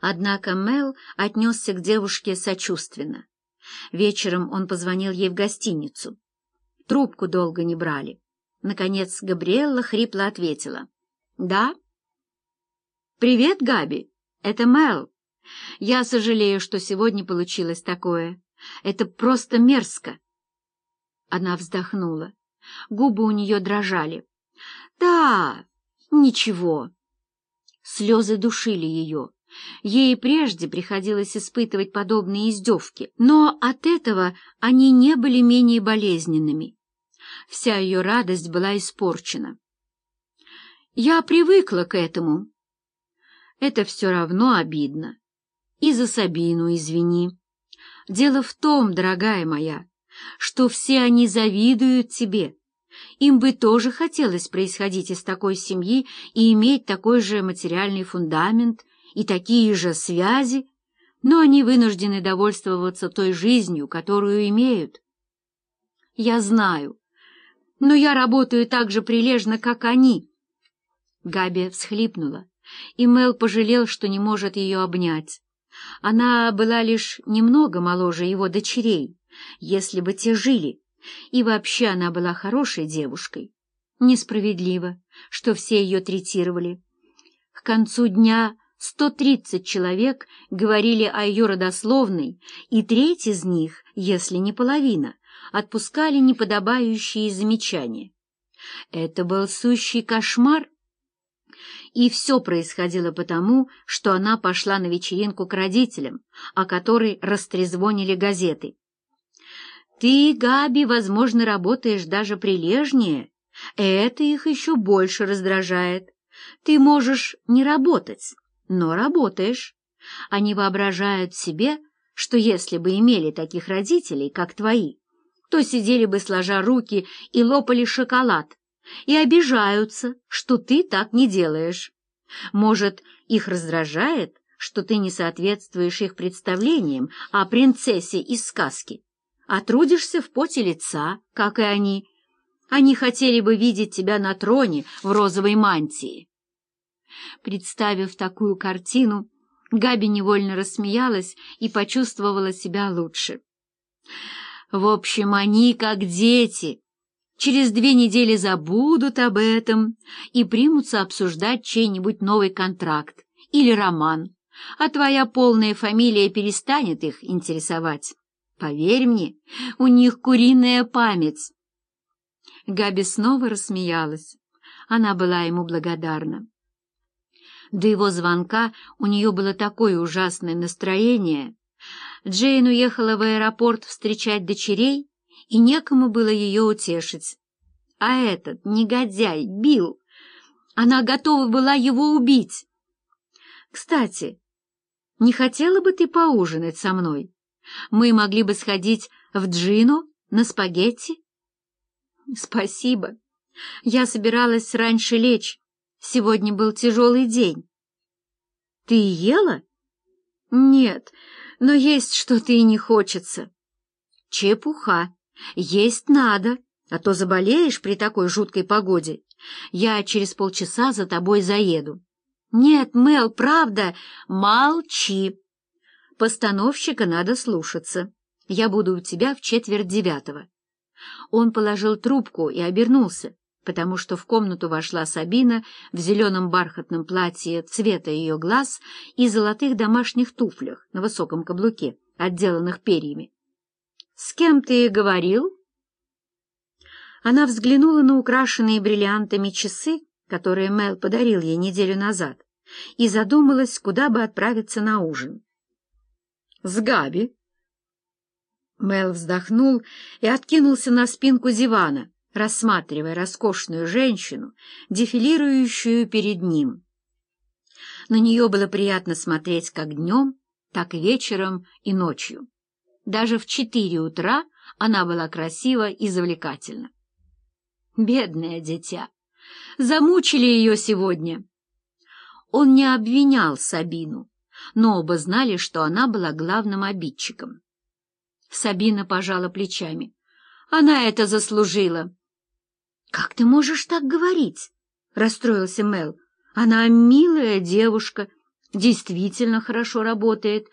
Однако Мел отнесся к девушке сочувственно. Вечером он позвонил ей в гостиницу. Трубку долго не брали. Наконец Габриэлла хрипло ответила. «Да?» «Привет, Габи. Это Мел. Я сожалею, что сегодня получилось такое. Это просто мерзко». Она вздохнула. Губы у нее дрожали. «Да, ничего». Слезы душили ее. Ей прежде приходилось испытывать подобные издевки, но от этого они не были менее болезненными. Вся ее радость была испорчена. «Я привыкла к этому». «Это все равно обидно. И за Сабину извини. Дело в том, дорогая моя, что все они завидуют тебе. Им бы тоже хотелось происходить из такой семьи и иметь такой же материальный фундамент и такие же связи, но они вынуждены довольствоваться той жизнью, которую имеют. Я знаю, но я работаю так же прилежно, как они. Габи всхлипнула, и Мел пожалел, что не может ее обнять. Она была лишь немного моложе его дочерей, если бы те жили, и вообще она была хорошей девушкой. Несправедливо, что все ее третировали. К концу дня 130 человек говорили о ее родословной, и треть из них, если не половина, отпускали неподобающие замечания. Это был сущий кошмар, и все происходило потому, что она пошла на вечеринку к родителям, о которой растрезвонили газеты. «Ты, Габи, возможно, работаешь даже прилежнее. Это их еще больше раздражает. Ты можешь не работать, но работаешь. Они воображают себе, что если бы имели таких родителей, как твои, то сидели бы сложа руки и лопали шоколад, и обижаются, что ты так не делаешь. Может, их раздражает, что ты не соответствуешь их представлениям о принцессе из сказки, а трудишься в поте лица, как и они. Они хотели бы видеть тебя на троне в розовой мантии. Представив такую картину, Габи невольно рассмеялась и почувствовала себя лучше. В общем, они как дети, через две недели забудут об этом и примутся обсуждать чей-нибудь новый контракт или роман, а твоя полная фамилия перестанет их интересовать. Поверь мне, у них куриная память. Габи снова рассмеялась. Она была ему благодарна. До его звонка у нее было такое ужасное настроение. Джейн уехала в аэропорт встречать дочерей, и некому было ее утешить. А этот негодяй, Билл, она готова была его убить. Кстати, не хотела бы ты поужинать со мной? Мы могли бы сходить в Джино на спагетти? Спасибо. Я собиралась раньше лечь. Сегодня был тяжелый день. Ты ела? Нет, но есть что-то и не хочется. Чепуха. «Есть надо, а то заболеешь при такой жуткой погоде. Я через полчаса за тобой заеду». «Нет, Мел, правда, молчи. Постановщика надо слушаться. Я буду у тебя в четверть девятого». Он положил трубку и обернулся, потому что в комнату вошла Сабина в зеленом бархатном платье цвета ее глаз и золотых домашних туфлях на высоком каблуке, отделанных перьями. «С кем ты говорил?» Она взглянула на украшенные бриллиантами часы, которые Мел подарил ей неделю назад, и задумалась, куда бы отправиться на ужин. «С Габи». Мел вздохнул и откинулся на спинку дивана, рассматривая роскошную женщину, дефилирующую перед ним. На нее было приятно смотреть как днем, так и вечером и ночью. Даже в четыре утра она была красива и завлекательна. Бедное дитя! Замучили ее сегодня. Он не обвинял Сабину, но оба знали, что она была главным обидчиком. Сабина пожала плечами. Она это заслужила. — Как ты можешь так говорить? — расстроился Мел. — Она милая девушка, действительно хорошо работает,